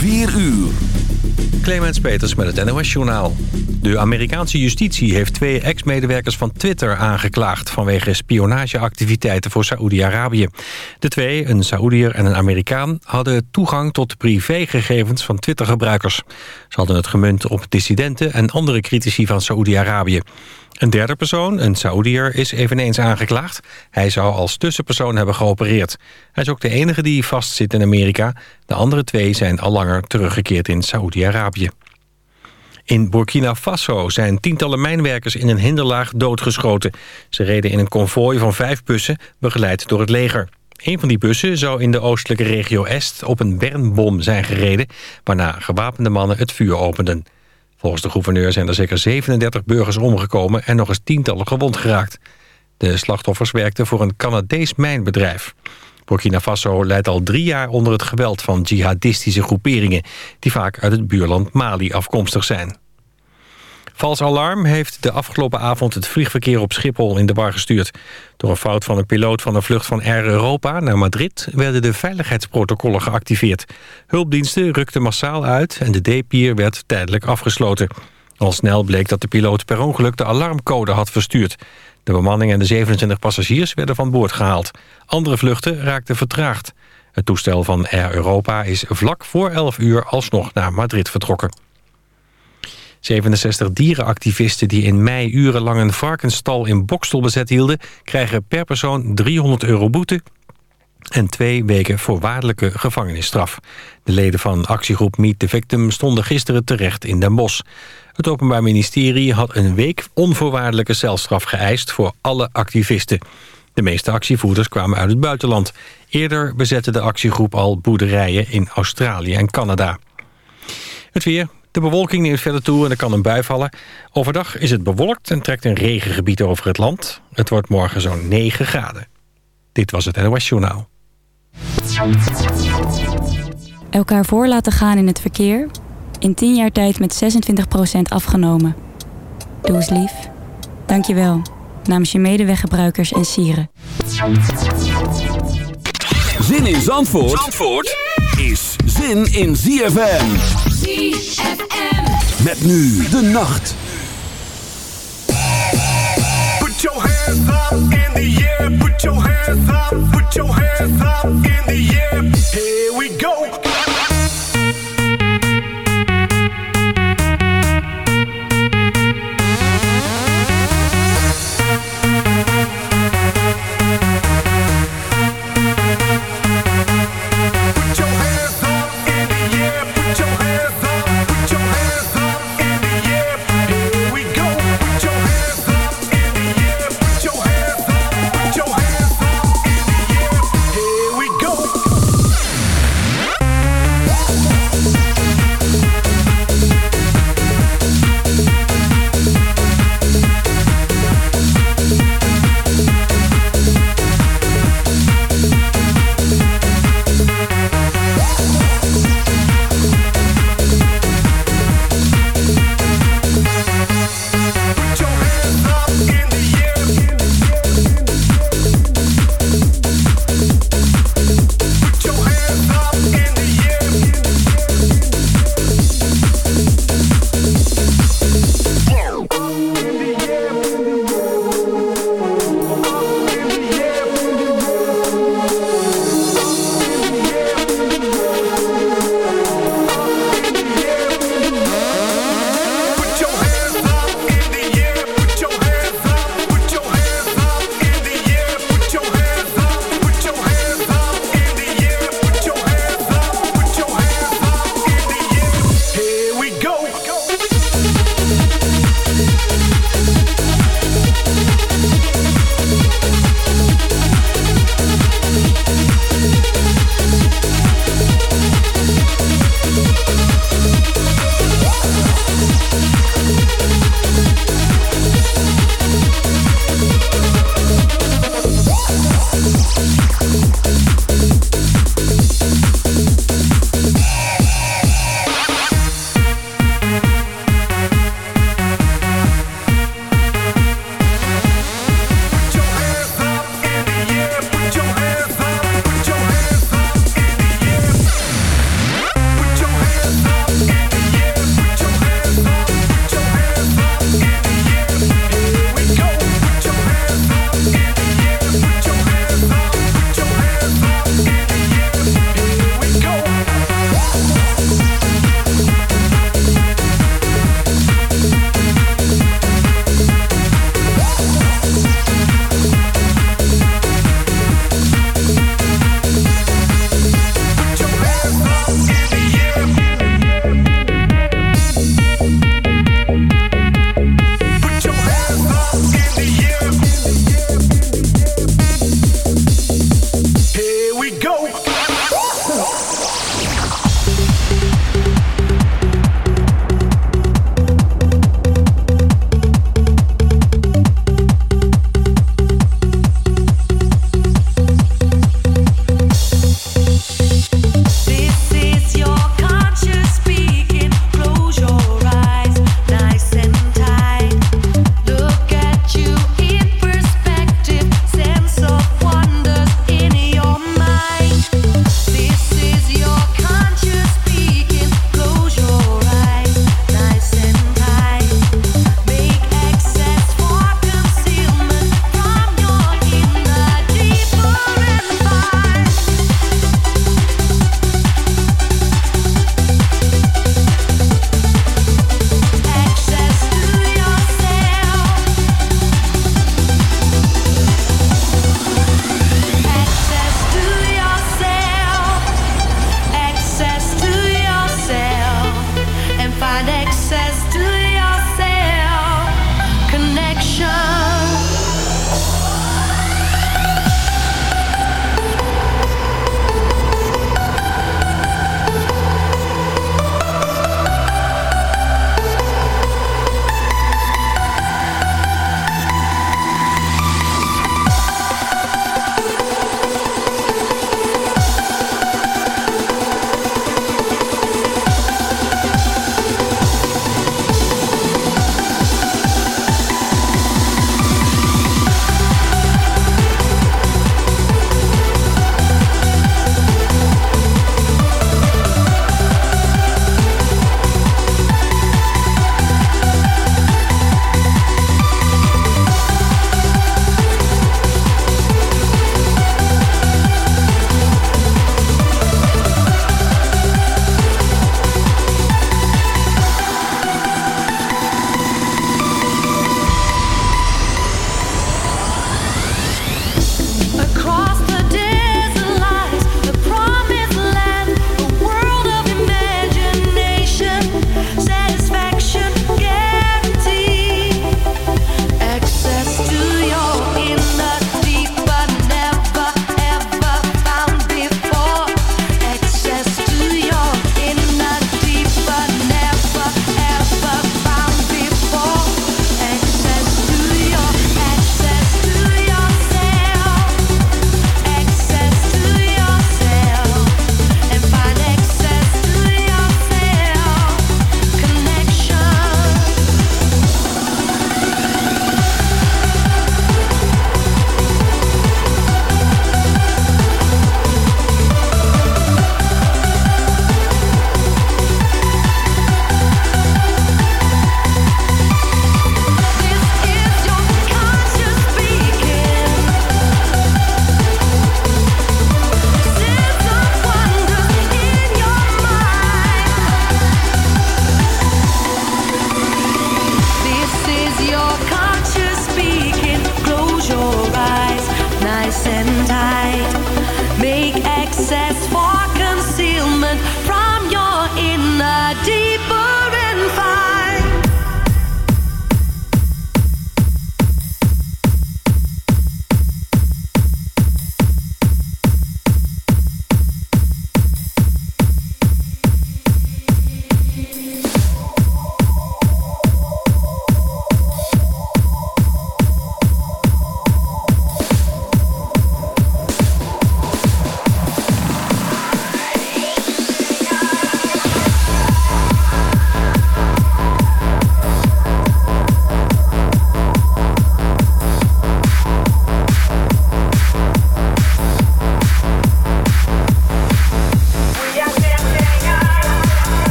4 uur. Clemens Peters met het NOS-journaal. De Amerikaanse justitie heeft twee ex-medewerkers van Twitter aangeklaagd... vanwege spionageactiviteiten voor Saoedi-Arabië. De twee, een Saoediër en een Amerikaan... hadden toegang tot privégegevens van Twitter-gebruikers. Ze hadden het gemunt op dissidenten en andere critici van Saoedi-Arabië. Een derde persoon, een Saoediër, is eveneens aangeklaagd. Hij zou als tussenpersoon hebben geopereerd. Hij is ook de enige die vastzit in Amerika. De andere twee zijn al langer teruggekeerd in Saoedi-Arabië. In Burkina Faso zijn tientallen mijnwerkers in een hinderlaag doodgeschoten. Ze reden in een konvooi van vijf bussen, begeleid door het leger. Een van die bussen zou in de oostelijke regio Est op een bermbom zijn gereden... waarna gewapende mannen het vuur openden. Volgens de gouverneur zijn er zeker 37 burgers omgekomen... en nog eens tientallen gewond geraakt. De slachtoffers werkten voor een Canadees mijnbedrijf. Burkina Faso leidt al drie jaar onder het geweld van jihadistische groeperingen... die vaak uit het buurland Mali afkomstig zijn. Vals alarm heeft de afgelopen avond het vliegverkeer op Schiphol in de war gestuurd. Door een fout van een piloot van een vlucht van Air Europa naar Madrid... werden de veiligheidsprotocollen geactiveerd. Hulpdiensten rukten massaal uit en de D-pier werd tijdelijk afgesloten. Al snel bleek dat de piloot per ongeluk de alarmcode had verstuurd. De bemanning en de 27 passagiers werden van boord gehaald. Andere vluchten raakten vertraagd. Het toestel van Air Europa is vlak voor 11 uur alsnog naar Madrid vertrokken. 67 dierenactivisten die in mei urenlang een varkensstal in Bokstel bezet hielden... krijgen per persoon 300 euro boete en twee weken voorwaardelijke gevangenisstraf. De leden van actiegroep Meet the Victim stonden gisteren terecht in Den Bosch. Het Openbaar Ministerie had een week onvoorwaardelijke celstraf geëist voor alle activisten. De meeste actievoerders kwamen uit het buitenland. Eerder bezette de actiegroep al boerderijen in Australië en Canada. Het weer, de bewolking neemt verder toe en er kan een bui vallen. Overdag is het bewolkt en trekt een regengebied over het land. Het wordt morgen zo'n 9 graden. Dit was het NOS Journaal. Elkaar voor laten gaan in het verkeer. In 10 jaar tijd met 26% afgenomen. Doe eens lief. Dank je wel. Namens je medeweggebruikers en sieren. Zin in Zandvoort, Zandvoort is zin in ZFM. ZFM. Met nu de nacht. Put your hands up in the air. Put your hands up. Put your hands up in the air. Here we go.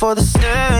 for the stairs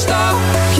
stop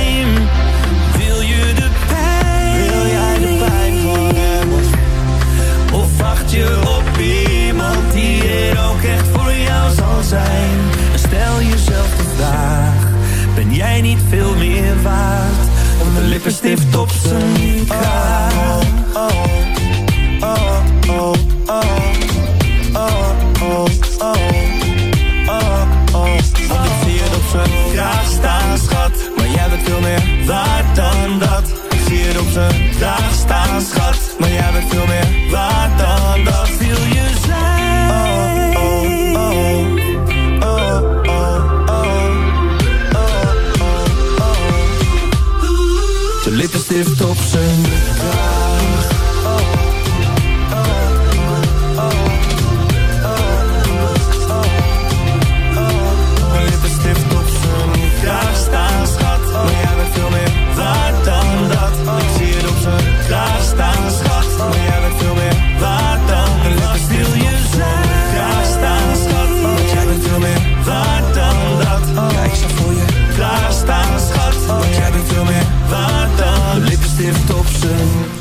waard. de lippenstift op zijn kaart. stift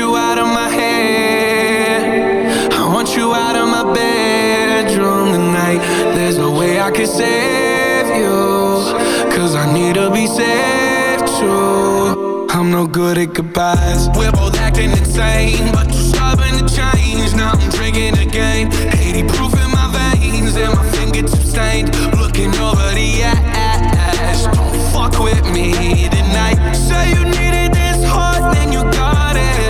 You out of my head. I want you out of my bedroom tonight. There's no way I can save you. Cause I need to be saved too. I'm no good at goodbyes. We're both acting insane, but you're stubborn to change. Now I'm drinking again. 80 proof in my veins, and my fingertips stained. Looking over the ash. Don't fuck with me tonight. Say you needed this heart, then you got it.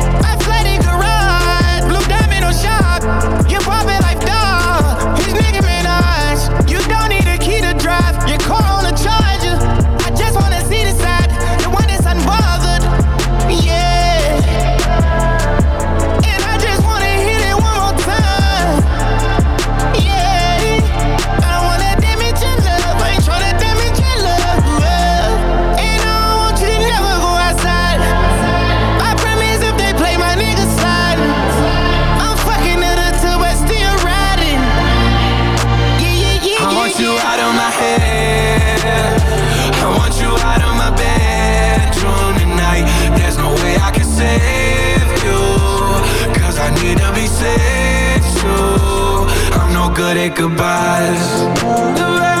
Good at goodbyes.